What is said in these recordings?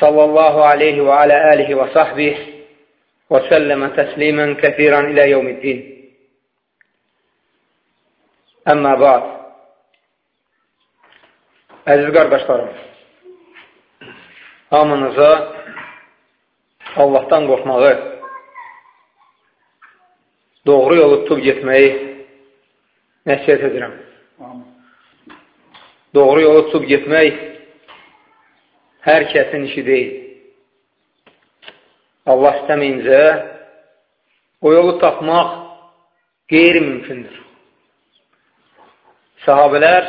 sallallahu aleyhi və alə əlihi və sahbih və səlləmə təslimən kəthirən ilə yevmiddin. Əmmə ba'd. Əziz qardaşlarım, hamınıza Allahdan qorxmağı, doğru yolu tutub getməyi nəsiyyət edirəm. Amin. Doğru yolu tutub getmək hər kəsin işi deyil. Allah istəməyincə o yolu tapmaq qeyri-mümkündür. Sahabələr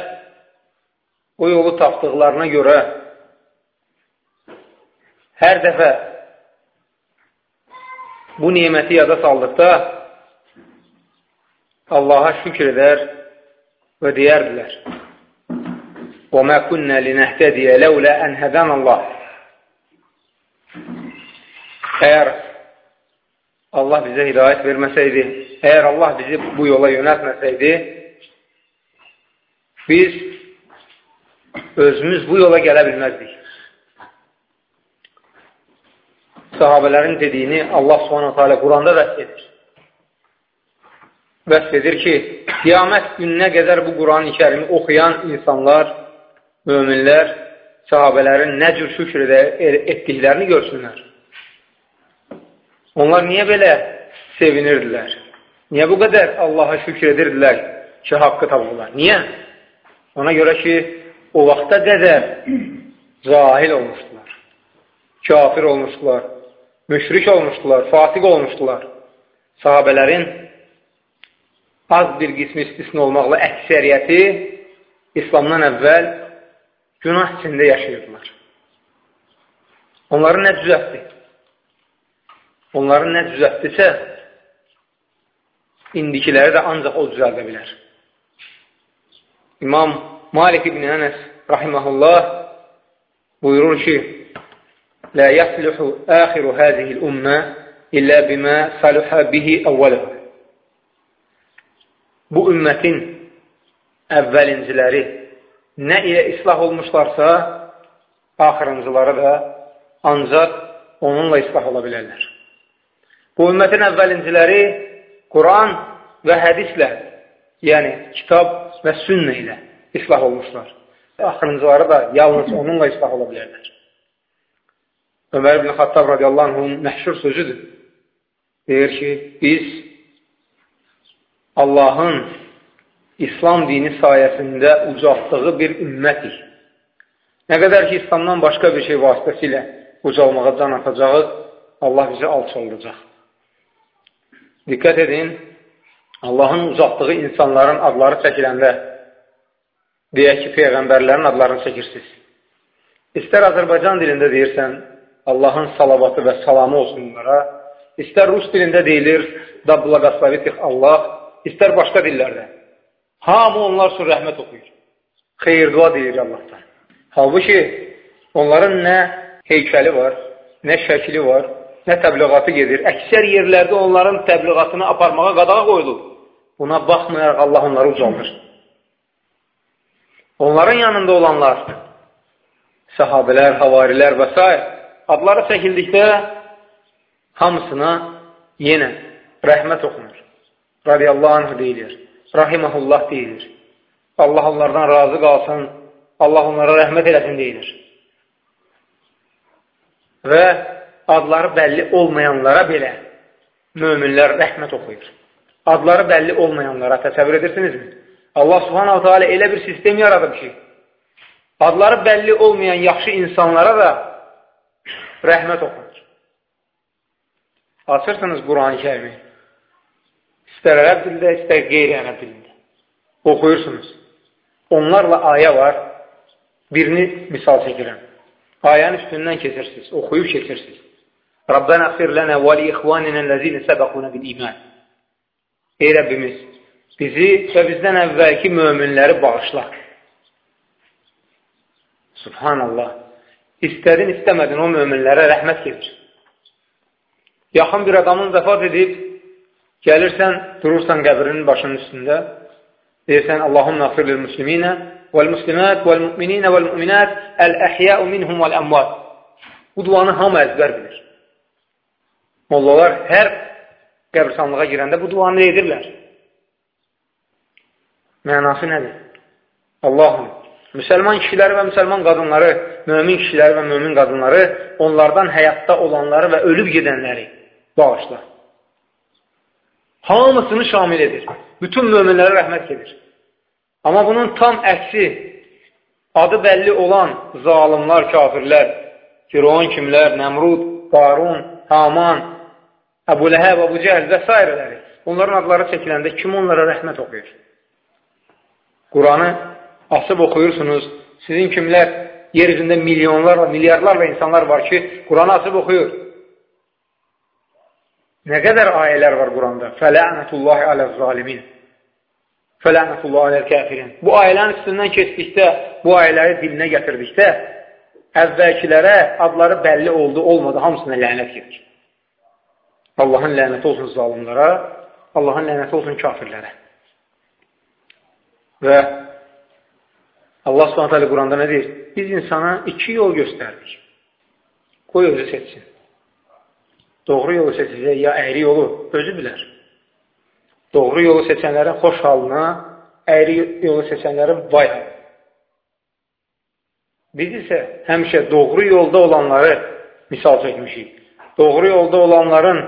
o yolu tapdıqlarına görə hər dəfə bu niməti yada saldıqda Allaha şükür edər və deyərdilər. وَمَا كُنَّا لِنَهْتَدِيَ لَوْلَا أَنْ هَدَانَ اللّٰهِ Əgər Allah bizə hidayət verməsəydi, əgər Allah bizi bu yola yönətməsəydi, biz özümüz bu yola gələ bilməzdik. Sahabələrin dediyini Allah s.ə.v. Quranda vəs edir. Vəs edir ki, qiyamət gününə qədər bu Quran-ı kərimi oxuyan insanlar, möminlər, sahabələrin nə cür şükür etdiklərini görsünlər. Onlar niyə belə sevinirdilər? Niyə bu qədər Allaha şükür edirdilər ki, haqqı tapırlar? Niyə? Ona görə ki, o vaxta qədər cahil olmuşdular, kafir olmuşdular, müşrik olmuşdular, fasiq olmuşdular. Sahabələrin az bir qismi istisna olmaqla əksəriyyəti İslamdan əvvəl günah içində yaşayırdılar. Onların nə düzəltdi? Onların nə düzəltdisə, indikiləri də ancaq o düzəldə bilər. İmam Malik ibn Ənəs rahiməhullah buyurur ki, Lə yəsluhu əxiru həzihil ümmə illə bimə saluhə bihi əvvələhu. Bu ümmətin əvvəlinciləri nə ilə islah olmuşlarsa, axırıncıları da ancaq onunla islah ola bilərlər. Bu ümmətin əvvəlinciləri Quran və hədislə, yəni kitab və sünnə ilə islah olmuşlar. Axırıncıları da yalnız onunla islah ola bilərlər. Ömər ibn Xattab radiyallahu anhın məhşur sözüdür. Deyir ki, biz Allahın İslam dini sayəsində ucaltdığı bir ümmətik. Nə qədər ki, İslamdan başqa bir şey vasitəsilə ucalmağa can atacağıq, Allah bizi alçaldacaq. Diqqət edin, Allahın ucaltdığı insanların adları çəkiləndə deyək ki, Peyğəmbərlərin adlarını çəkirsiniz. İstər Azərbaycan dilində deyirsən, Allahın salavatı və salamı olsun onlara, istər Rus dilində deyilir, da blaqaslavitih Allah, istər başqa dillərdə. Hamı onlar üçün rəhmət oxuyur. Xeyir dua deyir Allahdan. Halbuki onların nə heykəli var, nə şəkli var, nə təbliğatı gedir. Əksər yerlərdə onların təbliğatını aparmağa qadağa qoyulur. Buna baxmayaraq Allah onları ucaldır. Onların yanında olanlar, sahabələr, havarilər və s. adları çəkildikdə hamısına yenə rəhmət oxunur. Radiyallahu anh deyilir. Rahiməhullah deyilir. Allah onlardan razı qalsın, Allah onlara rəhmət eləsin deyilir. Və adları bəlli olmayanlara belə möminlər rəhmət oxuyur. Adları bəlli olmayanlara təsəvvür edirsinizmi? Allah subhanahu teala elə bir sistem yaradıb ki, adları bəlli olmayan yaxşı insanlara da rəhmət oxunur. Açırsınız Quran-ı kərimi. İstər ərəb dildə, istər qeyri-ərəb dilində. Oxuyursunuz. Onlarla ayə var. Birini misal çəkirəm. Ayənin üstündən keçirsiniz, oxuyub keçirsiniz. Rabbənə xfir lənə və li ixvaninə ləzinə səbəqunə bil iman. Ey Rəbbimiz, bizi və bizdən əvvəlki möminləri bağışla. Subhanallah. İstədin, istəmədin o möminlərə rəhmət gedir. Yaxın bir adamın vəfat edib, gəlirsən, durursan qəbrinin başının üstündə, deyirsən, Allahumma xfirlil musliminə vəl-muslimat vəl-müminə vəl-müminat əl-əhyəu minhum vəl-əmvad. Bu duanı hamı əzbər bilir. Mollalar hər qəbristanlığa girəndə bu duanı edirlər. Mənası nədir? Allahım, müsəlman kişiləri və müsəlman qadınları, mömin kişiləri və mömin qadınları, onlardan həyatda olanları və ölüb gedənləri bağışla. Hamısını şamil edir. Bütün möminlərə rəhmət gedir. Amma bunun tam əksi, adı bəlli olan zalimlar, kafirlər, Firon kimlər, Nəmrud, Qarun, Haman, Əbu Ləhəb, Əbu Cəhəl və s. Onların adları çəkiləndə kim onlara rəhmət oxuyur? Quranı asıb oxuyursunuz. Sizin kimlər yer üzündə milyonlarla, milyardlarla insanlar var ki, Quranı asıb oxuyur. Nə qədər ayələr var Quranda? Fələnətullahi aləz-zalimin. Fələnətullahi aləl-kəfirin. Bu ayələrin üstündən keçdikdə, bu ayələri dilinə gətirdikdə, əvvəlkilərə adları bəlli oldu, olmadı, hamısına lənət gedir. Allahın lənəti olsun zalimlara, Allahın lənəti olsun kafirlərə. Və Allah subhanətə Quranda nə deyir? Biz insana iki yol göstərdik. Qoy özü seçsin. Doğru yolu seçəcək, ya əyri yolu özü bilər. Doğru yolu seçənlərin xoş halına, əyri yolu seçənlərin vay halına. Biz isə həmişə doğru yolda olanları misal çəkmişik. Doğru yolda olanların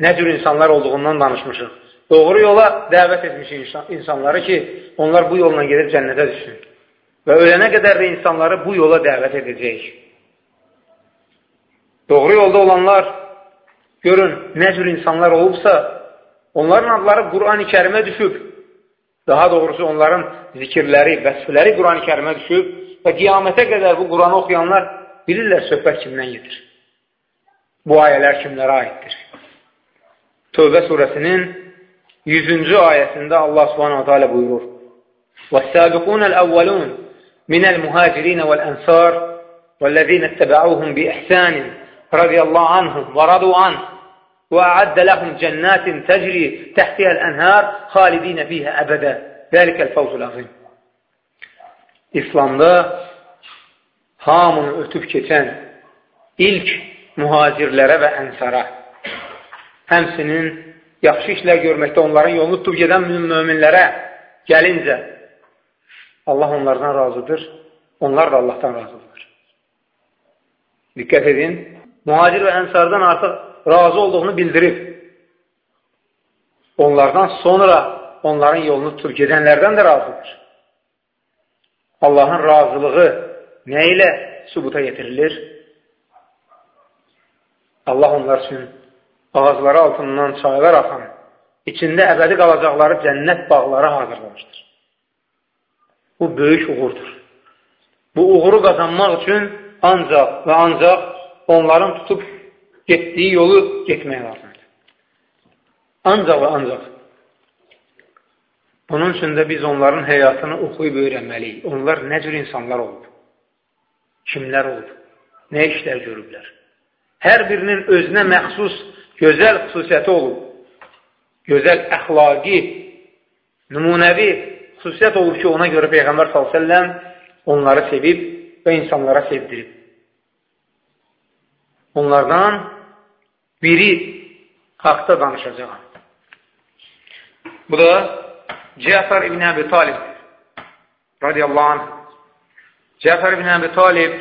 nə cür insanlar olduğundan danışmışıq. Doğru yola dəvət etmişik insanları ki, onlar bu yolla gedib cənnətə düşsün. Və ölənə qədər də insanları bu yola dəvət edəcəyik. Doğru yolda olanlar, görün, nə cür insanlar olubsa, onların adları Quran-ı kərimə düşüb. Daha doğrusu onların zikirləri, vəsfləri Quran-ı kərimə düşüb və qiyamətə qədər bu Quranı oxuyanlar bilirlər söhbət kimdən gedir. Bu ayələr kimlərə aiddir? Tövbə surəsinin 100-cü ayəsində Allah subhanahu teala buyurur. وَالسَّابِقُونَ الْأَوَّلُونَ مِنَ الْمُهَاجِرِينَ وَالْأَنْصَارِ وَالَّذِينَ اتَّبَعُوهُمْ بِإِحْسَانٍ رضي الله عنهم ورضوا عنه وأعد لهم جنات تجري تحتها الأنهار خالدين فيها أبدا ذلك الفوز العظيم İslamda hamını ötüb keçən ilk mühacirlərə və ənsara həmsinin yaxşı işlər görməkdə onların yolunu tutub gedən müminlərə gəlincə Allah onlardan razıdır, onlar da Allahdan razıdırlar. Diqqət edin, mühacir və ənsardan artıq razı olduğunu bildirib. Onlardan sonra onların yolunu tutub gedənlərdən də razıdır. Allahın razılığı nə ilə sübuta yetirilir? Allah onlar üçün ağacları altından çaylar axan, içində əbədi qalacaqları cənnət bağları hazırlamışdır. Bu böyük uğurdur. Bu uğuru qazanmaq üçün ancaq və ancaq onların tutub getdiyi yolu getmək lazımdır. Ancaq və ancaq. Bunun üçün də biz onların həyatını oxuyub öyrənməliyik. Onlar nə cür insanlar olub? Kimlər olub? Nə işlər görüblər? Hər birinin özünə məxsus gözəl xüsusiyyəti olub. Gözəl əxlaqi, nümunəvi xüsusiyyət olub ki, ona görə Peyğəmbər s.ə.v onları sevib və insanlara sevdirib. Onlardan biri haqda danışacağım. Bu da Cəfər ibn Əbi Talib radiyallahu anh. Cəfər ibn Əbi Talib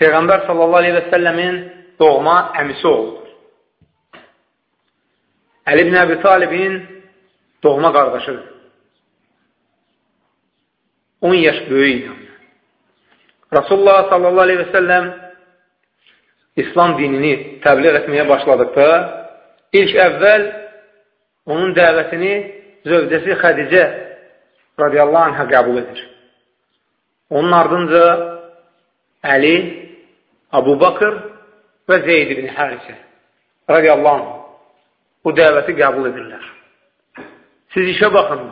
Peyğəmbər sallallahu aleyhi və səlləmin doğma əmisi oldu. Əli ibn Əbi Talibin doğma qardaşıdır. 10 yaş böyük idi. Rasulullah sallallahu aleyhi və səlləm İslam dinini təbliğ etməyə başladıqda ilk əvvəl onun dəvətini zövcəsi Xədicə radiyallahu anhə qəbul edir. Onun ardınca Əli, Abu Bakır və Zeyd ibn Hərisə radiyallahu anh bu dəvəti qəbul edirlər. Siz işə baxın,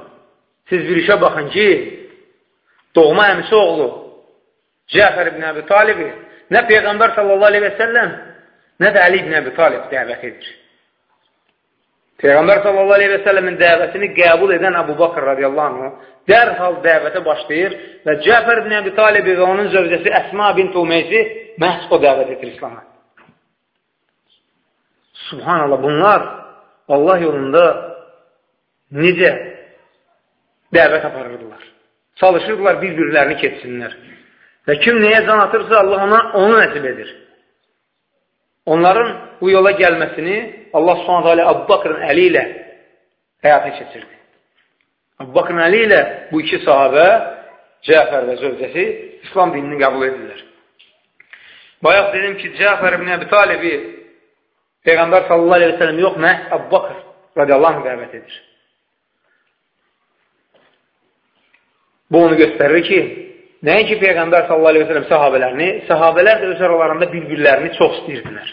siz bir işə baxın ki, doğma əmisi oğlu Cəfər ibn Əbi Talibi nə Peyğəmbər sallallahu aleyhi və səlləm, nə də Əli ibn Əbi Talib dəvət edir. Peyğəmbər sallallahu aleyhi və səlləmin dəvətini qəbul edən Əbu Bakır radiyallahu anh dərhal dəvətə başlayır və Cəfər ibn Əbi Talibi və onun zövcəsi Əsma bint Umeysi məhz o dəvət edir İslama. Subhanallah, bunlar Allah yolunda necə dəvət aparırdılar. Çalışırdılar bir-birlərini keçsinlər. Və kim nəyə can atırsa, Allah ona onu nəsib edir. Onların bu yola gəlməsini Allah subhanət hələ Əbu Bakrın əli ilə həyata keçirdi. Əbu Bakrın əli ilə bu iki sahabə, Cəfər və zövcəsi İslam dinini qəbul edirlər. Bayaq dedim ki, Cəfər ibn Əbi Talibi Peyğəmbər sallallahu aleyhi ve sellem yox, məhz Əbu Bakr radiyallahu anh dəvət edir. Bu onu göstərir ki, Nəinki Peyğəmbər sallallahu aleyhi ve sellem sahabələrini, sahabələr də öz aralarında bir-birlərini çox istəyirdilər.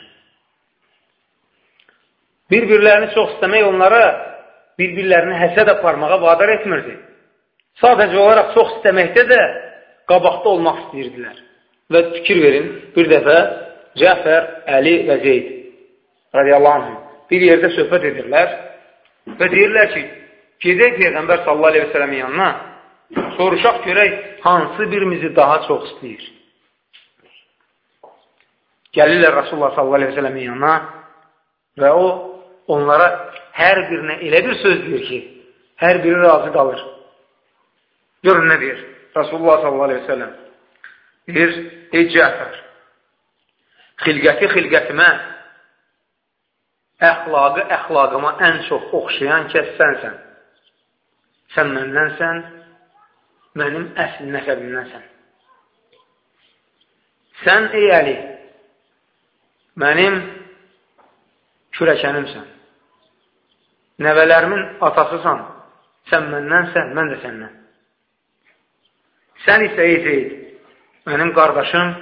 Bir-birlərini çox istəmək onlara bir-birlərini həsəd aparmağa vadar etmirdi. Sadəcə olaraq çox istəməkdə də qabaqda olmaq istəyirdilər. Və fikir verin, bir dəfə Cəfər, Əli və Zeyd radiyallahu anh bir yerdə söhbət edirlər və deyirlər ki, gedək Peyğəmbər sallallahu aleyhi ve sellemin yanına Soruşaq görək, hansı birimizi daha çox istəyir? Gəlirlər Rasulullah sellemin yanına və o onlara hər birinə elə bir söz deyir ki, hər biri razı qalır. Görün nə deyir? Rasulullah sellem deyir, ey Cəfər, xilqəti xilqətimə, əxlaqı əxlaqıma ən çox oxşayan kəs sənsən. Sən məndənsən, mənim əsl nəsəbimdənsən. Sən, ey Əli, mənim kürəkənimsən. Nəvələrimin atasısan. Sən məndənsən, mən də səndən. Sən isə, ey Zeyd, mənim qardaşım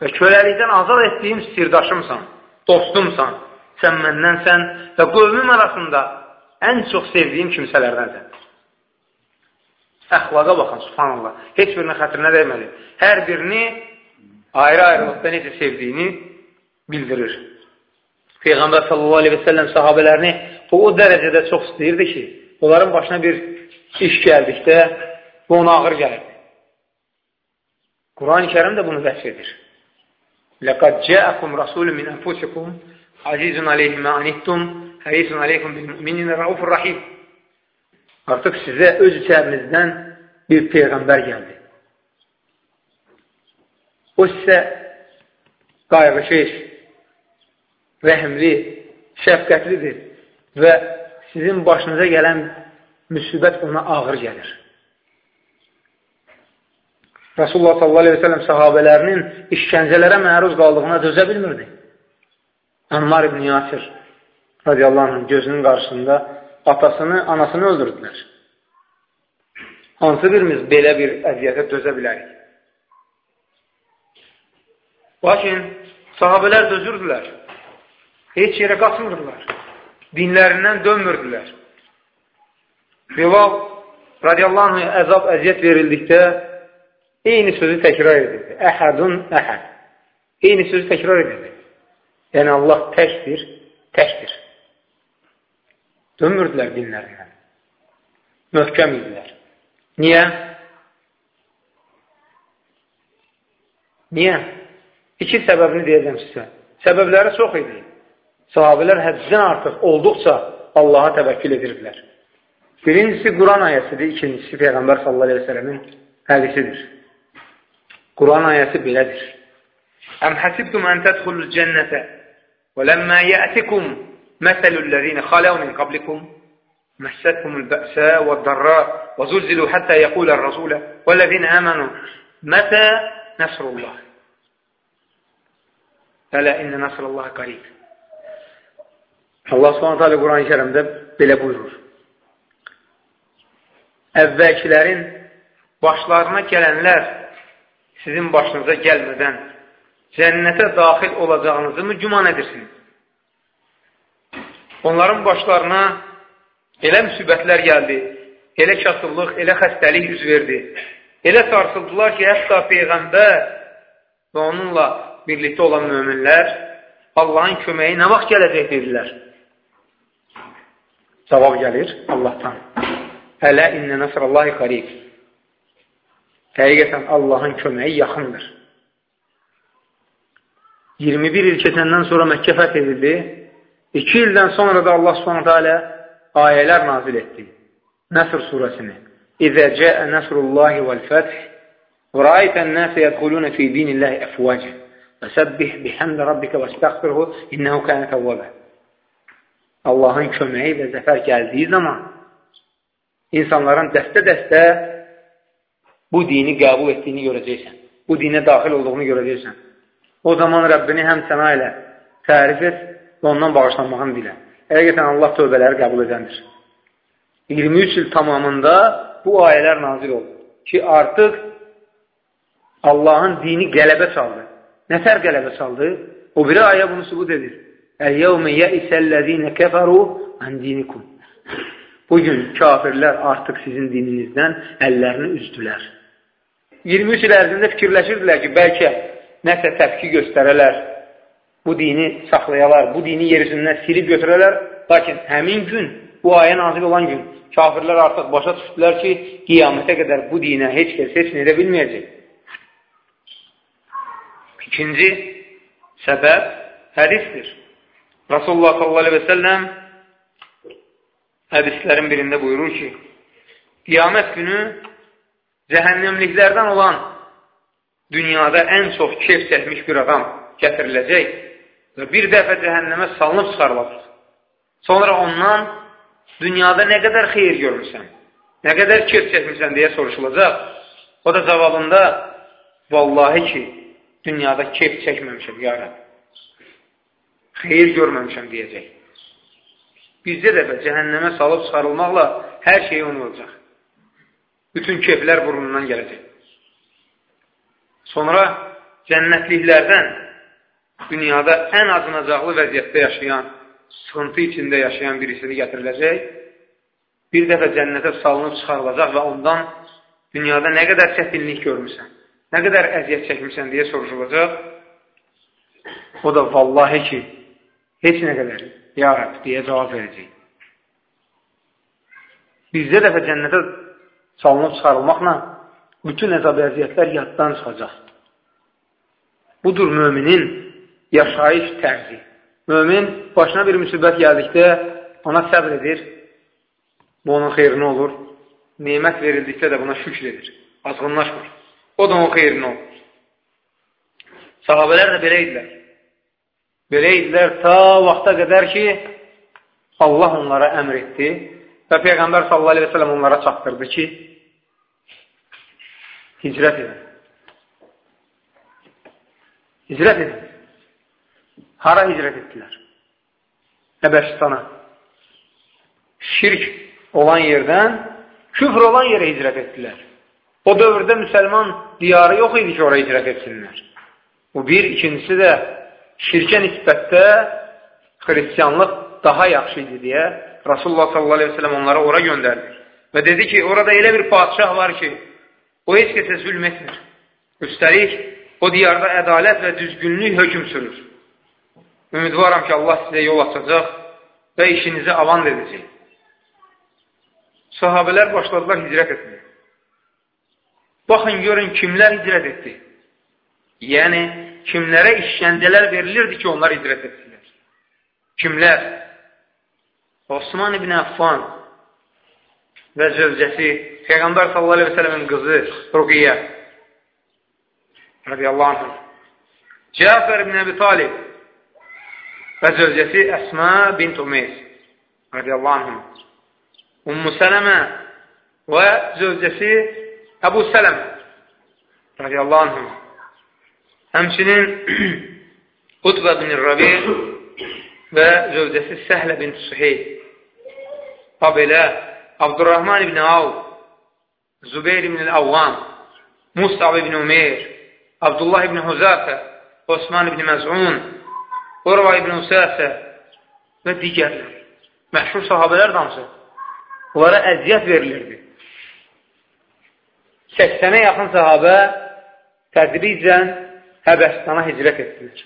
və köləlikdən azad etdiyim sirdaşımsan, dostumsan. Sən məndənsən və qövmüm arasında ən çox sevdiyim kimsələrdənsən əxlaqa baxın, subhanallah. Heç birinin xətrinə dəymədi. Hər birini ayrı-ayrılıqda necə sevdiyini bildirir. Peyğəmbər sallallahu aleyhi və səlləm sahabələrini o, o dərəcədə çox istəyirdi ki, onların başına bir iş gəldikdə bu ona ağır gəlirdi. Quran-ı Kerim də bunu vəsf edir. Ləqəd cəəkum rəsulun min ənfusikum azizun aleyhimə anittum hərisun aleykum bil mümininin rəufur rahim. Artıq sizə öz içərinizdən bir Peyğəmbər gəldi. O sizə qayğıkeş, rəhmli, şəfqətlidir və sizin başınıza gələn müsibət ona ağır gəlir. Rasulullah sallallahu aleyhi ve sellem sahabələrinin işkəncələrə məruz qaldığına dözə bilmirdi. Ammar ibn Yasir radiyallahu anh gözünün qarşısında atasını, anasını öldürdülər. Hansı birimiz belə bir əziyyətə dözə bilərik? Lakin sahabələr dözürdülər. Heç yerə qaçmırdılar. Dinlərindən dönmürdülər. Bilal radiyallahu anh əzab, əziyyət verildikdə eyni sözü təkrar edirdi. Əhədun əhəd. Eyni sözü təkrar edirdi. Yəni Allah təkdir, təkdir. Dönmürdülər dinlərindən. Möhkəm idilər. Niyə? Niyə? İki səbəbini deyəcəm sizə. Səbəbləri çox idi. Sahabilər həddən artıq olduqca Allaha təvəkkül edirdilər. Birincisi Quran ayəsidir, ikincisi Peyğəmbər sallallahu aleyhi ve sələmin hədisidir. Quran ayəsi belədir. Əm həsibtum ən tədxulul cənnətə və ləmmə yətikum مثل الذين خلوا من قبلكم مستهم البأساء والضراء وزلزلوا حتى يقول الرسول والذين آمنوا متى نصر الله ألا إن نصر الله قريب Allah subhanət hələ Quran-ı kərimdə belə buyurur. Əvvəlkilərin başlarına gələnlər sizin başınıza gəlmədən cənnətə daxil olacağınızı mı güman edirsiniz? Onların başlarına elə müsibətlər gəldi, elə kasıblıq, elə xəstəlik üz verdi. Elə sarsıldılar ki, hətta Peyğəmbər və onunla birlikdə olan möminlər Allahın köməyi nə vaxt gələcək dedilər. Cavab gəlir Allahdan. Hələ innə nəsrallahi qarib. Həqiqətən Allahın köməyi yaxındır. 21 il keçəndən sonra Məkkə fəth edildi. 2 ildən sonra da Allah subhanətə alə ayələr nazil etdi. Nəsr surəsini. İzə cəə nəsrullahi vəl-fəth və rəaytən nəsə yədxulunə fi dinillahi əfvacə və səbbih bihəmdə rabbikə və istəqfirhu innəhu kənə təvvəbə. Allahın köməyi və zəfər gəldiyi zaman insanların dəstə-dəstə bu dini qəbul etdiyini görəcəksən. Bu dinə daxil olduğunu görəcəksən. O zaman Rəbbini həm səna ilə tərif et və ondan bağışlanmağını dilə. Həqiqətən Allah tövbələri qəbul edəndir. 23 il tamamında bu ayələr nazil oldu ki, artıq Allahın dini qələbə çaldı. Nətər qələbə çaldı? O biri ayə bunu sübut edir. Əl-yevmə yəisəl-ləzinə kəfəru ən dinikum. Bugün kafirlər artıq sizin dininizdən əllərini üzdülər. 23 il ərzində fikirləşirdilər ki, bəlkə nəsə təfki göstərələr, bu dini saxlayalar, bu dini yer üzündən silib götürələr, lakin həmin gün, bu ayə nazil olan gün, kafirlər artıq başa düşdülər ki, qiyamətə qədər bu dinə heç kəs heç edə bilməyəcək. İkinci səbəb hədisdir. Rasulullah sallallahu aleyhi və səlləm hədislərin birində buyurur ki, qiyamət günü cəhənnəmliklərdən olan dünyada ən çox keyf çəkmiş bir adam gətiriləcək və bir dəfə cəhənnəmə salınıb çıxarılacaq. Sonra ondan dünyada nə qədər xeyir görmüsən, nə qədər keyf çəkmişsən deyə soruşulacaq. O da cavabında vallahi ki, dünyada keyf çəkməmişəm, ya Rəb. Xeyir görməmişəm deyəcək. Bizdə dəfə cəhənnəmə salıb çıxarılmaqla hər şey unulacaq. Bütün keyflər burnundan gələcək. Sonra cənnətliklərdən dünyada ən acınacaqlı vəziyyətdə yaşayan, sıxıntı içində yaşayan birisini gətiriləcək, bir dəfə cənnətə salınıb çıxarılacaq və ondan dünyada nə qədər çətinlik görmüsən, nə qədər əziyyət çəkmirsən deyə soruşulacaq. O da vallahi ki, heç nə qədər, ya Rəb, deyə cavab verəcək. Bizdə dəfə cənnətə salınıb çıxarılmaqla bütün əzab əziyyətlər yaddan çıxacaq. Budur müminin yaşayış tərzi. Mümin başına bir müsibət gəldikdə ona səbr edir. Bu onun xeyrinə olur. Nemət verildikdə də buna şükür edir. Azğınlaşmır. O da onun xeyrinə olur. Sahabələr də belə idilər. Belə idilər ta vaxta qədər ki, Allah onlara əmr etdi və Peyğəmbər sallallahu aleyhi və sələm onlara çatdırdı ki, hicrət edin. Hicrət edin. Hara hicrət etdilər? Həbəşistana. Şirk olan yerdən küfr olan yerə hicrət etdilər. O dövrdə müsəlman diyarı yox idi ki, oraya hicrət etsinlər. Bu bir, ikincisi də şirkə nisbətdə xristiyanlıq daha yaxşı idi deyə Rasulullah sallallahu aleyhi ve sellem onları ora göndərdi. Və dedi ki, orada elə bir padişah var ki, O heç kəsə zülm etmir. Üstəlik, o diyarda ədalət və düzgünlük hökm sürür. Ümidvaram ki, Allah sizə yol açacaq və işinizi avan edəcək. Sahabələr başladılar hicrət etməyə. Baxın, görün, kimlər hicrət etdi? Yəni, kimlərə işgəncələr verilirdi ki, onlar hicrət etsinlər? Kimlər? Osman ibn Affan və zövcəsi Peyğəmbər sələmin qızı Ruqiyyə radiyallahu anh Cəfər ibn Əbi Talib və zövcəsi Əsmə bint Umeys radiyallahu anh Ummu Sələmə və zövcəsi Əbu Sələmə radiyallahu anh Həmçinin Qutbə bin Rabi və zövcəsi Səhlə bint Suheyb Habelə Abdurrahman ibn Avd Zübeyir ibn Əvvam, Musab ibn Umeyr, Abdullah ibn Huzafə, Osman ibn Məzun, Urva ibn Usəsə və digərlər. Məşhur sahabələr dansı. Onlara əziyyət verilirdi. 80-ə yaxın sahabə tədricən Həbəstana hicrət etdilər.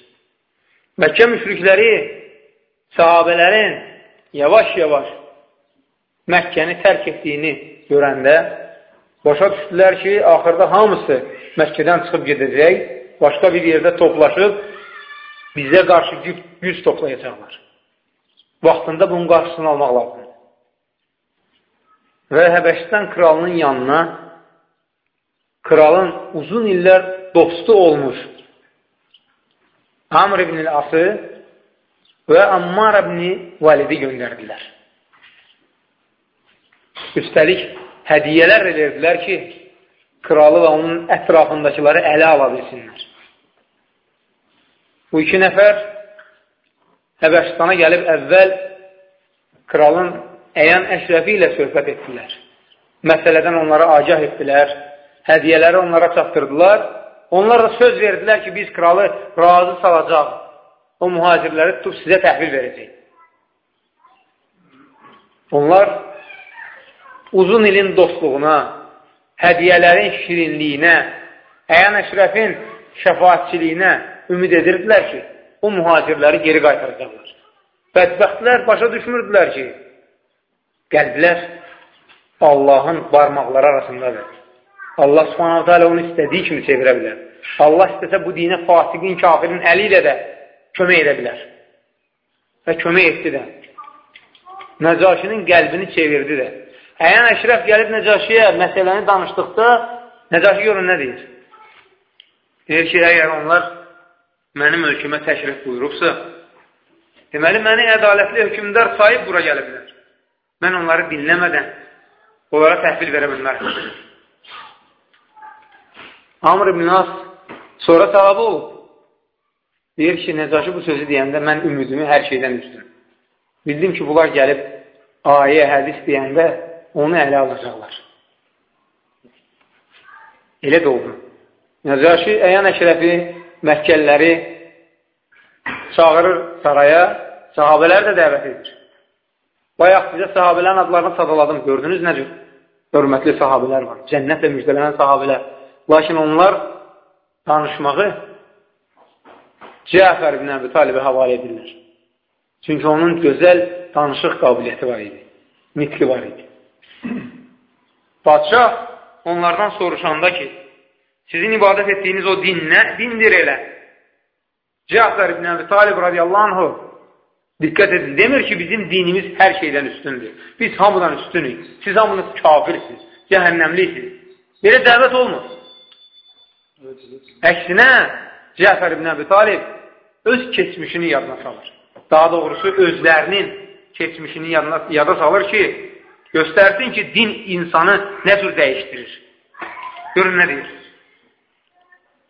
Məkkə müşrikləri sahabələrin yavaş-yavaş Məkkəni tərk etdiyini görəndə başa düşdülər ki, axırda hamısı Məkkədən çıxıb gedəcək, başqa bir yerdə toplaşıb bizə qarşı güc toplayacaqlar. Vaxtında bunun qarşısını almaq lazımdır. Və Həbəşistan kralının yanına kralın uzun illər dostu olmuş Amr ibn Ası və Ammar ibn Validi göndərdilər. Üstəlik, hədiyyələr də verdilər ki, kralı və onun ətrafındakiləri ələ ala bilsinlər. Bu iki nəfər Həbəşistana gəlib əvvəl kralın əyan əşrəfi ilə söhbət etdilər. Məsələdən onlara agah etdilər, hədiyələri onlara çatdırdılar. Onlar da söz verdilər ki, biz kralı razı salacaq, o mühacirləri tutub sizə təhvil verəcək. Onlar uzun ilin dostluğuna, hədiyələrin şirinliyinə, əyan əşrəfin şəfaatçiliyinə ümid edirdilər ki, o mühacirləri geri qaytaracaqlar. Bədbəxtlər başa düşmürdülər ki, qəlblər Allahın barmaqları arasındadır. Allah subhanahu teala onu istədiyi kimi çevirə bilər. Allah istəsə bu dinə fasiqin, kafirin əli ilə də kömək edə bilər. Və kömək etdi də. Nəcaşinin qəlbini çevirdi də. Əyən Əşrəf gəlib Nəcaşiyə məsələni danışdıqda, Nəcaşi görün nə deyir? Deyir ki, əgər onlar mənim ölkəmə təşrif buyurubsa, deməli, məni ədalətli hökumdar sayıb bura gələ bilər. Mən onları dinləmədən onlara təhvil verə bilmərəm. Amr ibn As sonra sahabı olub. Deyir ki, Nəcaşi bu sözü deyəndə mən ümidimi hər şeydən üstürüm. Bildim ki, bunlar gəlib ayə, hədis deyəndə onu ələ alacaqlar. Elə də oldu. Nəcaşi əyan əşrəfi Məkkəlləri çağırır saraya, sahabələr də dəvət edir. Bayaq bizə sahabələrin adlarını sadaladım. Gördünüz cür? Hörmətli sahabələr var. Cənnətlə müjdələnən sahabələr. Lakin onlar danışmağı Cəfər ibn Əbi Talibə havalə edirlər. Çünki onun gözəl danışıq qabiliyyəti var idi. Mitki var idi. Padşah onlardan soruşanda ki, sizin ibadət etdiyiniz o din nə? Dindir elə. Cəfər ibn Əbi Talib radiyallahu anhu diqqət edin, demir ki, bizim dinimiz hər şeydən üstündür. Biz hamıdan üstünük. Siz hamınız kafirsiniz, cəhənnəmliksiniz. Belə dəvət olmur. Əksinə, Cəfər ibn Əbi Talib öz keçmişini yadına salır. Daha doğrusu, özlərinin keçmişini yadına, yada salır ki, göstərsin ki, din insanı nə tür dəyişdirir. Görün nə deyir.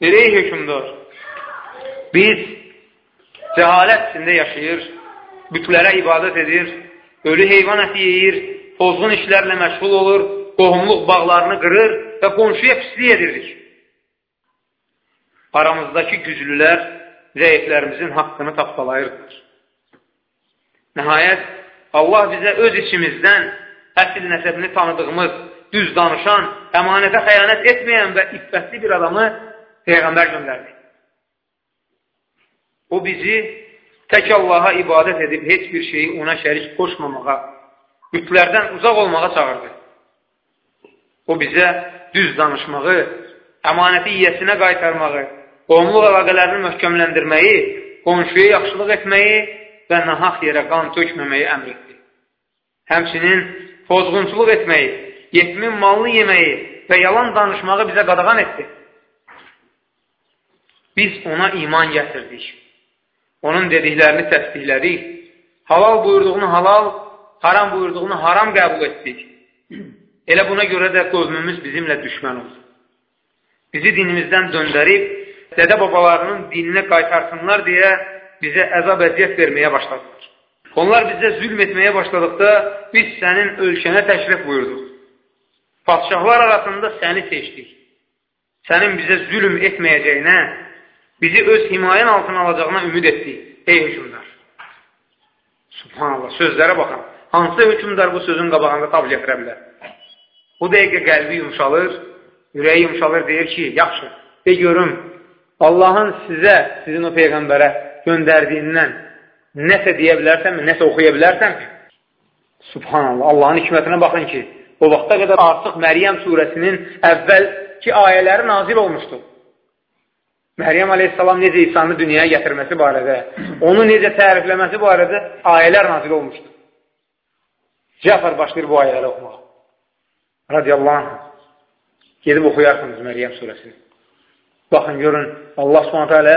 Ey hökumdar, biz cəhalət içində yaşayır, bütlərə ibadət edir, ölü heyvan əti yeyir, pozğun işlərlə məşğul olur, qohumluq bağlarını qırır və qonşuya pislik edirdik. Aramızdakı güclülər zəiflərimizin haqqını tapdalayırdır. Nəhayət, Allah bizə öz içimizdən əsl nəsəbini tanıdığımız, düz danışan, əmanətə xəyanət etməyən və iffətli bir adamı Peyğəmbər göndərdi. O bizi tək Allaha ibadət edib heç bir şeyi ona şərik qoşmamağa, bütlərdən uzaq olmağa çağırdı. O bizə düz danışmağı, əmanəti yiyəsinə qaytarmağı, qonluq əlaqələrini möhkəmləndirməyi, qonşuya yaxşılıq etməyi və nahaq yerə qan tökməməyi əmr etdi. Həmçinin pozğunçuluq etməyi, yetimin malını yeməyi və yalan danışmağı bizə qadağan etdi. Biz ona iman gətirdik. Onun dediklərini təsdiqlədik. Halal buyurduğunu halal, haram buyurduğunu haram qəbul etdik. Elə buna görə də qövmümüz bizimlə düşmən oldu. Bizi dinimizdən döndərib, dədə babalarının dininə qaytarsınlar deyə bizə əzab əziyyət verməyə başladılar. Onlar bizə zülm etməyə başladıqda biz sənin ölkənə təşrif buyurduq. Padişahlar arasında səni seçdik. Sənin bizə zülm etməyəcəyinə, bizi öz himayən altına alacağına ümid etdik. Ey hökümdar! Subhanallah, sözlərə baxın. Hansı hökmdar bu sözün qabağında tab gətirə bilər? Bu dəqiqə qəlbi yumşalır, ürəyi yumşalır, deyir ki, yaxşı, de görüm, Allahın sizə, sizin o Peyğəmbərə göndərdiyindən nəsə deyə bilərsənmi, nəsə oxuya bilərsənmi? Subhanallah, Allahın hikmətinə baxın ki, o vaxta qədər artıq Məryəm surəsinin əvvəlki ayələri nazil olmuşdur. Məryəm aleyhissalam necə İsanı dünyaya gətirməsi barədə, onu necə tərifləməsi barədə ayələr nazil olmuşdur. Cəfər başlayır bu ayələri oxumağa. Radiyallahu anh. Gedib oxuyarsınız Məryəm surəsini. Baxın, görün, Allah subhanətə alə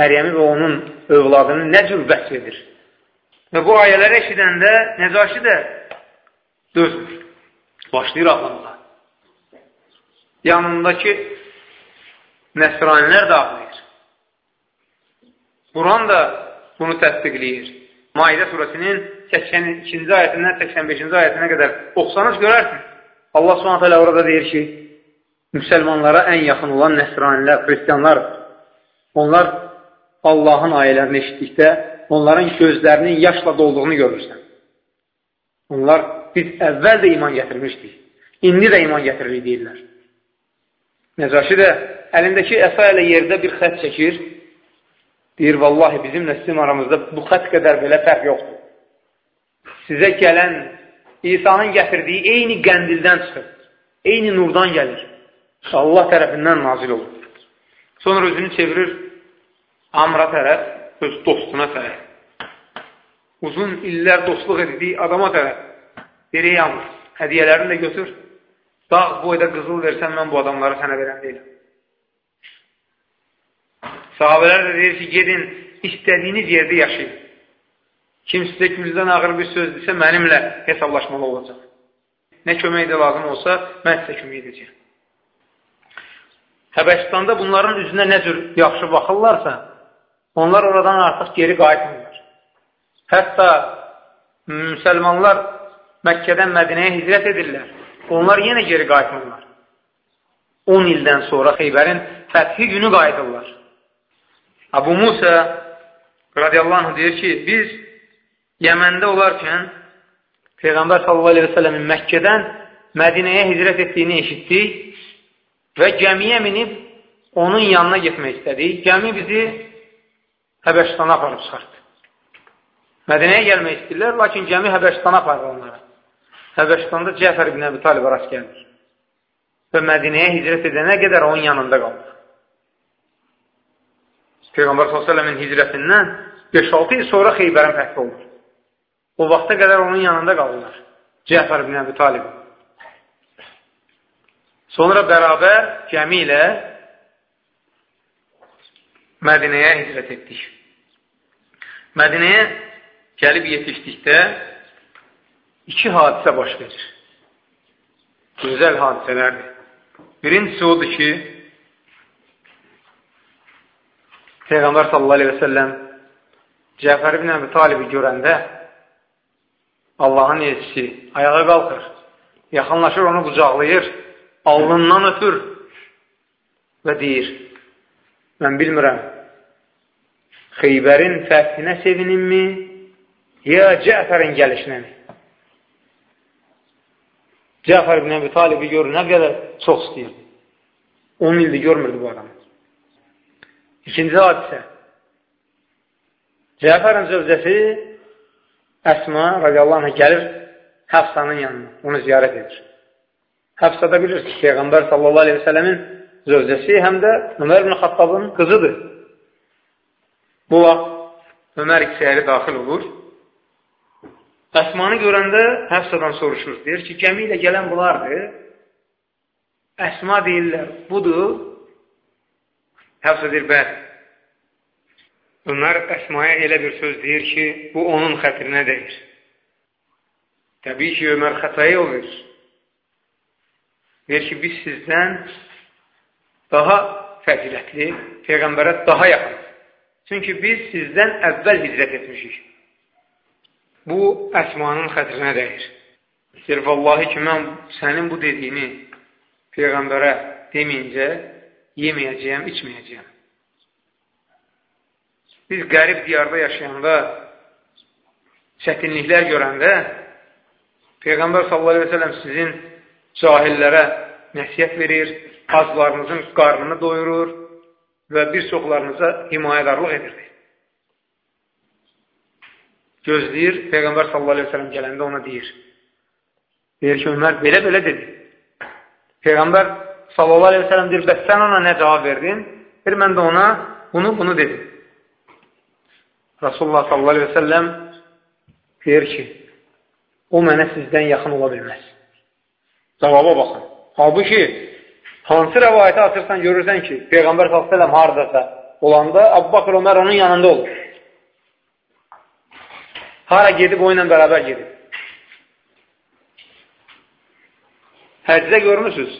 Məryəmi və onun övladını nə cür vəsv edir. Və bu ayələri eşidəndə Nəcaşi də dözmür. Başlayır ağlamağa. Yanındakı nəsranilər də ağlayır. Quran da bunu təsdiqləyir. Maidə surəsinin 82-ci ayətindən 85-ci ayətinə qədər oxusanız görərsiniz. Allah hələ orada deyir ki, müsəlmanlara ən yaxın olan nəsranilər, xristiyanlar, onlar Allahın ayələrini eşitdikdə onların gözlərinin yaşla dolduğunu görürsən. Onlar biz əvvəl də iman gətirmişdik, indi də iman getiririk deyirlər. Nəcaşi də əlindəki əsa ilə yerdə bir xət çəkir, deyir, vallahi bizimlə sizin aramızda bu xət qədər belə fərq yoxdur. Sizə gələn İsa'nın gətirdiyi eyni qəndildən çıxır, eyni nurdan gəlir. Allah tərəfindən nazil olur. Sonra özünü çevirir Amra tərəf, öz dostuna tərəf. Uzun illər dostluq etdiyi adama tərəf. Deyir, ey Amr, hədiyələrini də götür. Dağ boyda qızıl versən, mən bu adamları sənə verən deyiləm. Sahabələr də deyir ki, gedin, istədiyiniz yerdə yaşayın. Kim sizə güldən ağır bir söz desə, mənimlə hesablaşmalı olacaq. Nə kömək də lazım olsa, mən sizə kömək edəcəyim. Həbəşistanda bunların üzünə nə cür yaxşı baxırlarsa, onlar oradan artıq geri qayıtmırlar. Hətta müsəlmanlar Məkkədən Mədinəyə hicrət edirlər. Onlar yenə geri qayıtmırlar. 10 ildən sonra Xeybərin fəthi günü qayıdırlar. Abu Musa radiyallahu anh deyir ki, biz Yəməndə olarkən Peyğəmbər sələmin Məkkədən Mədinəyə hicrət etdiyini eşitdik və gəmiyə minib onun yanına getmək istədik. Gəmi bizi Həbəşistana aparıb çıxartdı. Mədinəyə gəlmək istəyirlər, lakin gəmi Həbəşistana aparır onlara. Həbəşistanda Cəfər ibn Əbi Talibə rast gəldik. Və Mədinəyə hicrət edənə qədər onun yanında qaldı. Peyğəmbər s.ə.v-in hicrətindən 5-6 il sonra Xeybərin fəthi olur. O vaxta qədər onun yanında qalırlar. Cəfər ibn Əbi Talib. Sonra bərabər gəmi ilə Mədinəyə hicrət etdik. Mədinəyə gəlib yetişdikdə iki hadisə baş verir. Gözəl hadisələrdir. Birincisi odur ki, Peyğəmbər sallallahu aleyhi və səlləm Cəfər ibn Əbi Talibi görəndə Allahın elçisi ayağa qalxır, yaxınlaşır, onu qucaqlayır, alnından ötür və deyir, mən bilmirəm, Xeybərin fəthinə sevininmi, ya Cəfərin gəlişinəmi? Cəfər ibn Əbi Talibi görür, nə qədər çox istəyir. 10 ildir görmürdü bu adamı. İkinci hadisə. Cəfərin zövcəsi Əsma radiyallahu anh gəlir Həfsanın yanına, onu ziyarət edir. Həfsa da bilirsiniz, Peyğəmbər sallallahu aleyhi və sələmin zövcəsi həm də Ömər ibn Xattabın qızıdır. Bu vaxt Ömər içəri daxil olur. Əsmanı görəndə Həfsadan soruşur. Deyir ki, gəmi ilə gələn bunlardır. Əsma deyirlər, budur. Həfsə deyir, bəli. Ömər Əsmaya elə bir söz deyir ki, bu onun xətrinə deyir. Təbii ki, Ömər xətayı olur. Deyir ki, biz sizdən daha fəzilətli, Peyğəmbərə daha yaxın. Çünki biz sizdən əvvəl hicrət etmişik. Bu, Əsmanın xətrinə deyir. Deyir, vallahi ki, mən sənin bu dediyini Peyğəmbərə deməyincə yeməyəcəyəm, içməyəcəyəm. Biz qərib diyarda yaşayanda çətinliklər görəndə Peyğəmbər sellem sizin cahillərə nəsiyyət verir, azlarınızın qarnını doyurur və bir çoxlarınıza himayədarlıq edirdi. Gözləyir, Peyğəmbər sellem gələndə ona deyir. Deyir ki, Ömər belə-belə dedi. Peyğəmbər sallallahu aleyhi ve sellem deyir, bəs sən ona nə cavab verdin? Bir, mən də ona bunu, bunu dedim. Rasulullah sallallahu aleyhi ve sellem deyir ki, o mənə sizdən yaxın ola bilməz. Cavaba baxın. Halbuki, hansı rəvayəti açırsan, görürsən ki, Peyğəmbər s.ə.v haradasa olanda, Abu Bakır Ömər onun yanında olur. Hara gedib, o ilə bərabər gedib. Həccə görmüsünüz,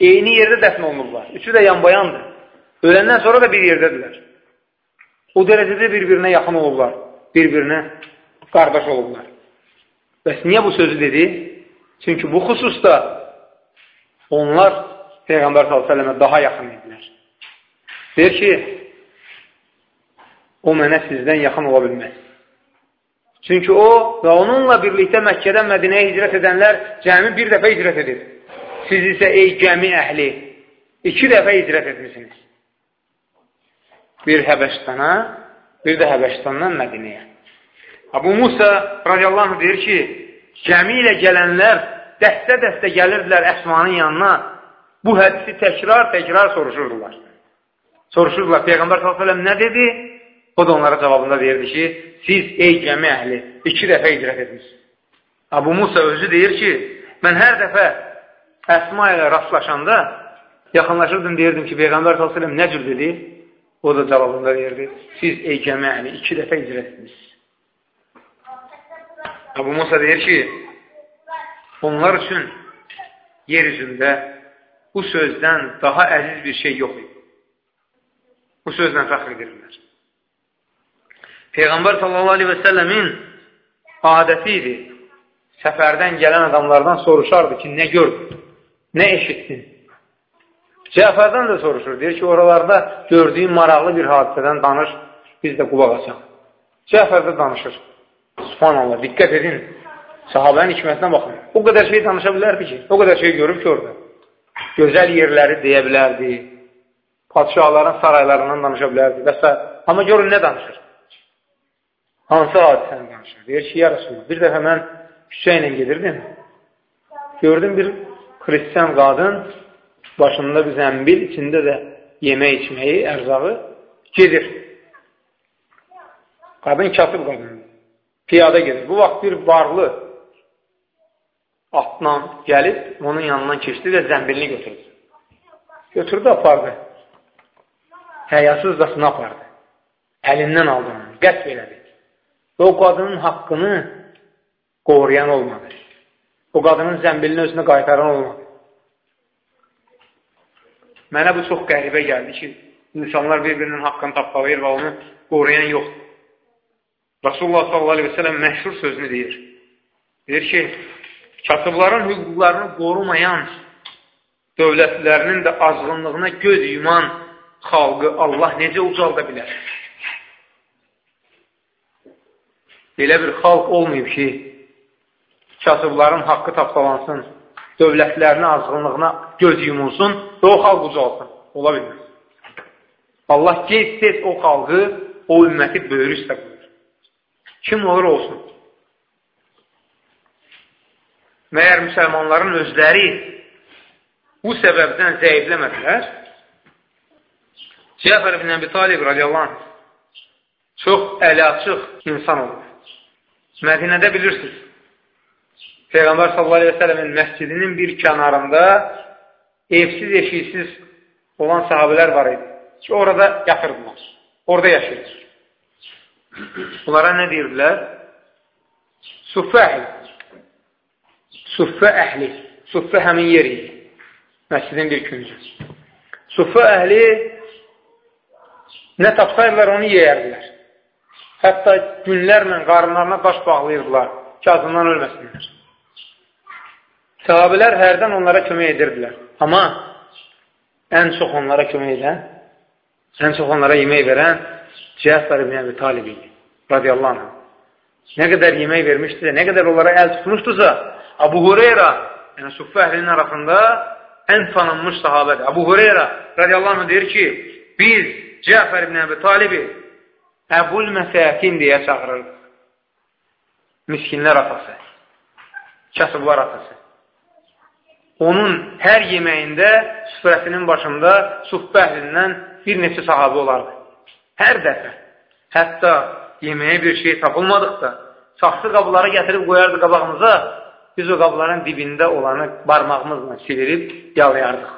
eyni yerdə dəfn olunurlar. Üçü də yanbayandır. Öləndən sonra da bir yerdədirlər. O dərəcədə bir-birinə yaxın olurlar, bir-birinə qardaş olurlar. Bəs niyə bu sözü dedi? Çünki bu xüsusda onlar Peyğəmbər s.ə.və daha yaxın idilər. Deyir ki, o mənə sizdən yaxın ola bilməz. Çünki o və onunla birlikdə Məkkədən Mədinəyə hicrət edənlər cəmi bir dəfə hicrət edir. Siz isə ey gəmi əhli, iki dəfə hicrət etmişsiniz. Bir Həbəşistana, bir də Həbəşistandan Mədinəyə. Abu Musa radiyallahu anh deyir ki, gəmi ilə gələnlər dəstə-dəstə gəlirdilər Əsmanın yanına, bu hədisi təkrar-təkrar soruşurdular. Soruşurdular, Peyğəmbər s.ə.v nə dedi? O da onlara cavabında deyirdi ki, siz ey gəmi əhli, iki dəfə icrət etmişsiniz. Abu Musa özü deyir ki, mən hər dəfə Əsma ilə rastlaşanda yaxınlaşırdım, deyirdim ki, Peyğəmbər s.ə.v nə cür dedi? O da cavabında deyirdi, siz ey gəmi əhli, iki dəfə icrət etmişsiniz. Abu Musa deyir ki, onlar üçün yer üzündə bu sözdən daha əziz bir şey yox idi. Bu sözlə fəxr edirlər. Peyğəmbər səlləmin adəti idi. Səfərdən gələn adamlardan soruşardı ki, nə gördün, nə eşitdin? Cəfərdən də soruşur. Deyir ki, oralarda gördüyün maraqlı bir hadisədən danış, biz də qulaq açaq. Cəfər də danışır. Subhanallah, diqqət edin. Sahabənin hikmətinə baxın. O qədər şey danışa bilərdi ki, o qədər şey görüb ki, orada. Gözəl yerləri deyə bilərdi, padişahların saraylarından danışa bilərdi və s. Amma görün, nə danışır? Hansı hadisəni danışır? Deyir ki, ya Rasulullah, bir dəfə mən küçə ilə gedirdim, gördüm bir xristiyan qadın, başında bir zəmbil, içində də yemək içməyi, ərzağı gedir. Qadın kasıb qadındır piyada gedir. Bu vaxt bir varlı atla gəlib, onun yanından keçdi və zəmbilini götürdü. Götürdü, apardı. Həyasızcasına apardı. Əlindən aldı onu, qəsb elədi. Və o qadının haqqını qoruyan olmadı. O qadının zəmbilini özünə qaytaran olmadı. Mənə bu çox qəribə gəldi ki, insanlar bir-birinin haqqını tapdalayır və onu qoruyan yoxdur. Rasulullah s.a.v. məşhur sözünü deyir. Deyir ki, kasıbların hüquqlarını qorumayan dövlətlərinin də azğınlığına göz yuman xalqı Allah necə ucalda bilər? Belə bir xalq olmayıb ki, kasıbların haqqı tapdalansın, dövlətlərinin azğınlığına göz yumulsun və o xalq ucalsın. Ola bilməz. Allah gec-tez o xalqı, o ümməti böyrü üstə qoyur. Kim olur olsun. Məyər müsəlmanların özləri bu səbəbdən zəifləmədilər? Cəfər ibn Əbi Talib radiyallahu anh çox əli açıq insan olur. Mədinədə bilirsiniz, Peyğəmbər sallallahu aleyhi ve sələmin məscidinin bir kənarında evsiz, eşiksiz olan sahabələr var idi ki, orada yatırdılar, orada yaşayırlar. Bunlara nə deyirdilər? Suffə əhli. Suffə əhli. Suffə həmin yer idi. Məscidin bir küncü. Suffə əhli nə tapsaydılar, onu yeyərdilər. Hətta günlərlə qarınlarına daş bağlayırdılar ki, azından ölməsinlər. Sahabilər hərdən onlara kömək edirdilər. Amma ən çox onlara kömək edən, ən çox onlara yemək verən Cəfər ibn Əbi Talib idi, radiyallahu anh. nə qədər yemək vermişdirsə, nə qədər onlara əl tutmuşdursa, Abu Hureyra, yəni Suffə əhlinin arasında ən tanınmış sahabədir. Abu Hureyra radiyallahu anh deyir ki, biz Cəfər ibn Əbi Talibi Əbul Məsəkin deyə çağırırıq. Miskinlər atası, kasıblar atası. Onun hər yeməyində süfrəsinin başında suhbə əhlindən bir neçə sahabə olardı. Hər dəfə. Hətta yeməyə bir şey tapılmadıqda, saxsı qabları gətirib qoyardı qabağımıza, biz o qabların dibində olanı barmağımızla silirib yalayardıq.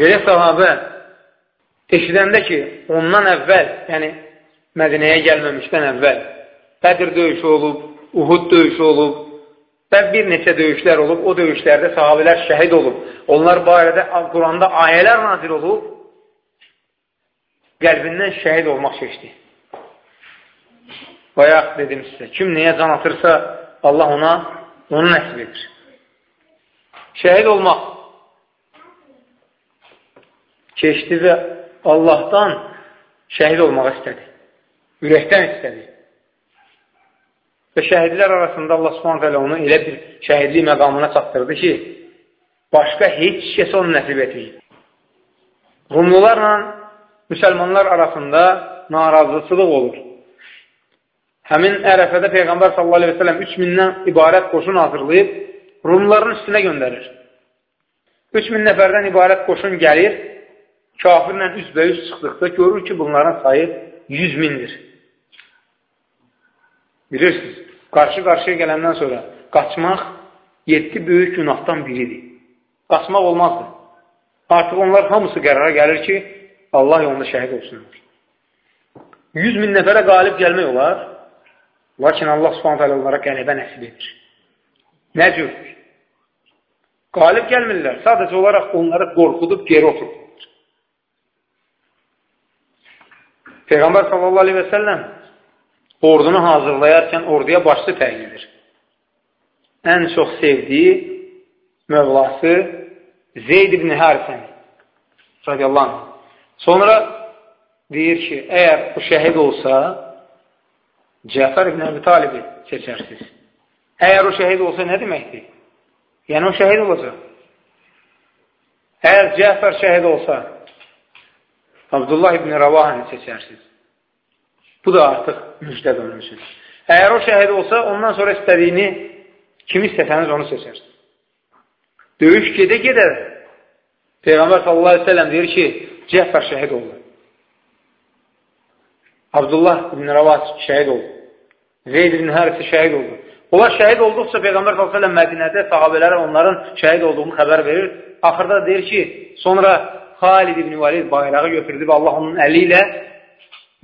Belə sahabə eşidəndə ki, ondan əvvəl, yəni Mədinəyə gəlməmişdən əvvəl Bədir döyüşü olub, Uhud döyüşü olub və bir neçə döyüşlər olub. O döyüşlərdə sahabələr şəhid olub. Onlar barədə Quranda ayələr nazil olub. Qəlbindən şəhid olmaq keçdi. Bayaq dedim sizə, kim nəyə can atırsa, Allah ona onu nəsib edir. Şəhid olmaq keçdi və Allahdan şəhid olmaq istədi. Ürəkdən istədi. Və şəhidlər arasında Allah subhanət hələ onu elə bir şəhidlik məqamına çatdırdı ki, başqa heç kəs onu nəsib etməyib. Rumlularla müsəlmanlar arasında narazıçılıq olur. Həmin ərəfədə Peyğəmbər sallallahu aleyhi ve sellem 3000-dən ibarət qoşun hazırlayıb Rumların üstünə göndərir. 3000 nəfərdən ibarət qoşun gəlir, kafirlə üzbəyüz çıxdıqda görür ki, bunların sayı 100 mindir. Bilirsiniz, qarşı-qarşıya gələndən sonra qaçmaq 7 böyük günahdan biridir. Qaçmaq olmazdı. Artıq onlar hamısı qərara gəlir ki, Allah yolunda şəhid olsunlar. 100 min nəfərə qalib gəlmək olar, lakin Allah subhanət hələ onlara qələbə nəsib edir. Nə cür? Qalib gəlmirlər, sadəcə olaraq onları qorxudub geri oturdur. Peyğəmbər sallallahu aleyhi və səlləm ordunu hazırlayarkən orduya başçı təyin edir. Ən çox sevdiyi mövlası Zeyd ibn Harisən radiyallahu anh. Sonra deyir ki, əgər bu şəhid olsa, Cəfər ibn Əbi Talibi seçərsiniz. Əgər o şəhid olsa nə deməkdir? Yəni o şəhid olacaq. Əgər Cəfər şəhid olsa, Abdullah ibn Ravahanı seçərsiniz. Bu da artıq müjdədir onun üçün. Əgər o şəhid olsa, ondan sonra istədiyini kimi istəsəniz onu seçərsiniz. Döyüş gedə-gedə Peyğəmbər sallallahu aleyhi ve sellem deyir ki, Cəhfər şəhid oldu. Abdullah ibn Ravas şəhid oldu. Zeyd ibn Hərisi şəhid oldu. Onlar şəhid olduqca Peyğəmbər s.ə.v Mədinədə sahabələrə onların şəhid olduğunu xəbər verir. Axırda deyir ki, sonra Xalid ibn Valid bayrağı götürdü və Allah onun əli ilə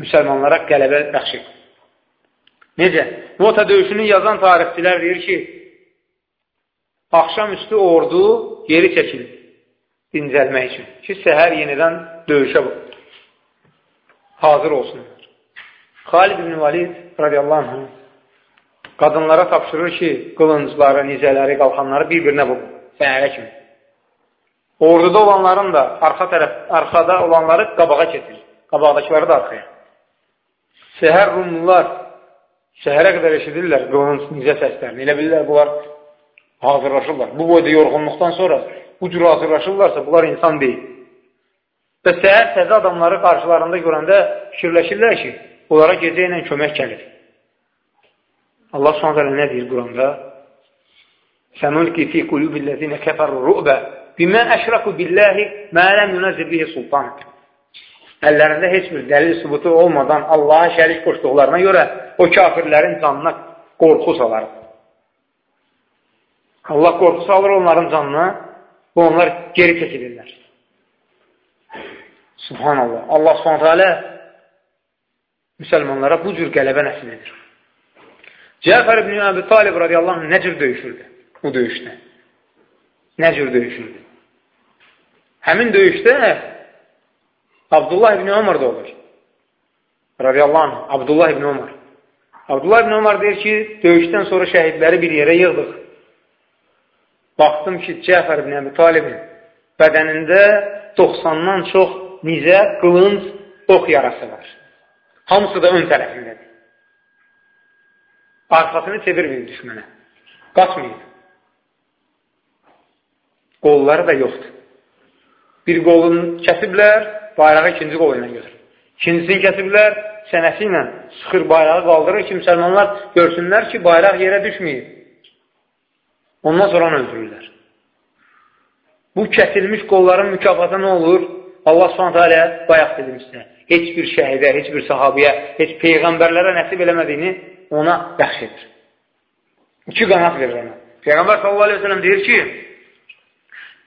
müsəlmanlara qələbə bəxş etdi. Necə? Mota döyüşünü yazan tarixçilər deyir ki, axşam üstü ordu geri çəkildi dincəlmək üçün ki, səhər yenidən döyüşə hazır olsunlar. Xalid ibn Valid radiyallahu anh qadınlara tapşırır ki, qılıncları, nizələri, qalxanları bir-birinə vurur, səhərə kimi. Orduda olanların da arxa tərəf, arxada olanları qabağa keçir. Qabaqdakıları da arxaya. Səhər Rumlular səhərə qədər eşidirlər qılınc nizə səslərini. Elə bilirlər, bunlar hazırlaşırlar. Bu boyda yorğunluqdan sonra bu cür hazırlaşırlarsa, bunlar insan deyil. Və səhər təzə adamları qarşılarında görəndə fikirləşirlər ki, onlara gecə ilə kömək gəlir. Allah s.ə.v nə deyir Quranda? Sənulki fi qulubilləzinə kəfəru ru'bə Bimə əşrəku billəhi mələm yunəzir bihi sultan. Əllərində heç bir dəlil sübutu olmadan Allaha şərik qoşduqlarına görə o kafirlərin canına qorxu salar. Allah qorxu salır onların canına və onlar geri çəkilirlər. Subhanallah. Allah subhanətə alə müsəlmanlara bu cür qələbə nəsib edir. Cəfər ibn Əbi Talib radiyallahu anh nə cür döyüşürdü bu döyüşdə? Nə cür döyüşürdü? Həmin döyüşdə Abdullah ibn Ömər də olur. Radiyallahu anh, Abdullah ibn Ömər. Abdullah ibn Ömər deyir ki, döyüşdən sonra şəhidləri bir yerə yığdıq. Baxdım ki, Cəfər ibn Əbi Talibin bədənində 90-dan çox nizə, qılınc, ox yarası var. Hamısı da ön tərəfindədir. arxasını çevirməyib düşmənə. Qaçmayıb. Qolları da yoxdur. Bir qolunu kəsiblər, bayrağı ikinci qolu ilə götürür. İkincisini kəsiblər, sənəsi ilə sıxır bayrağı qaldırır ki, müsəlmanlar görsünlər ki, bayraq yerə düşməyib. Ondan sonra onu öldürürlər. Bu kəsilmiş qolların mükafatı nə olur? Allah subhanətə alə bayaq dedim sizə. Heç bir şəhidə, heç bir sahabiyə, heç peyğəmbərlərə nəsib eləmədiyini ona bəxş edir. İki qanat verir ona. Peyğəmbər sallallahu aleyhi ve sellem deyir ki,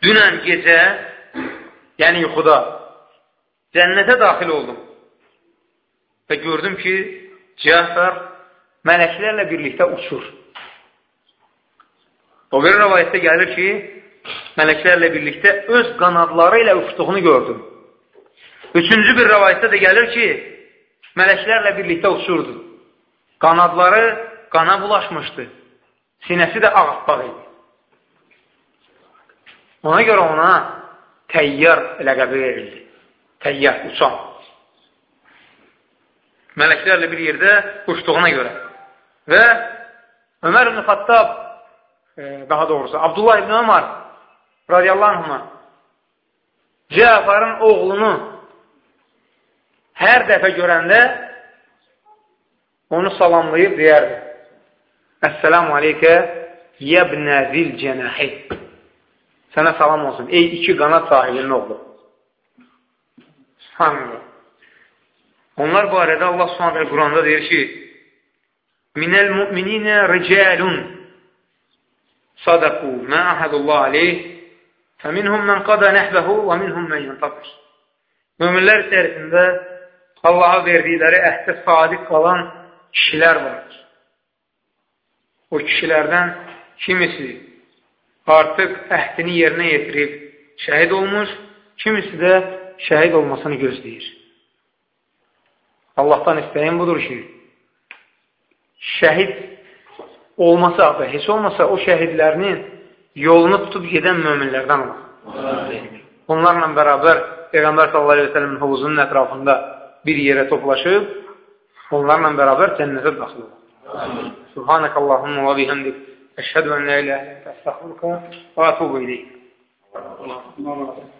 dünən gecə, yəni yuxuda, cənnətə daxil oldum və gördüm ki, Cəfər mələklərlə birlikdə uçur. O bir rəvayətdə gəlir ki, mələklərlə birlikdə öz qanadları ilə uçduğunu gördüm. Üçüncü bir rəvayətdə də gəlir ki, mələklərlə birlikdə uçurdu. Qanadları qana bulaşmışdı. Sinəsi də ağappaq idi. Ona görə ona təyyar ləqəbi verildi. Təyyar, uçan. Mələklərlə bir yerdə uçduğuna görə. Və Ömər ibn Xattab, e, daha doğrusu, Abdullah ibn Ömər radiyallahu anhına Cəfarın oğlunu hər dəfə görəndə onu salamlayıb deyərdi. Əssəlamu aleykə yəbnə zil cənəhi Sənə salam olsun. Ey iki qanat sahibinin oğlu. Subhanallah. Onlar barədə Allah Subhanahu Quranda deyir ki: "Minəl mu'minina rijalun sadaqu ma ahadullah alayh, faminhum man qada nahbahu və minhum man yantaqir." Möminlər içərisində Allah'a verdikləri əhdə sadiq qalan kişilər vardır. O kişilərdən kimisi artıq əhdini yerinə yetirib şəhid olmuş, kimisi də şəhid olmasını gözləyir. Allahdan istəyən budur ki, şəhid olmasa da, heç olmasa o şəhidlərinin yolunu tutub gedən möminlərdən olur. Onlarla bərabər Peyğəmbər sallallahu aleyhi ve sellemin hovuzunun ətrafında bir yerə toplaşıb, onlarla bərabər cənnətə daxil olur. Subhanəkallahumma və bihəmdik. Əşhədu ən la ilahe illa əstəğfiruka və ətubu ileyk. Allah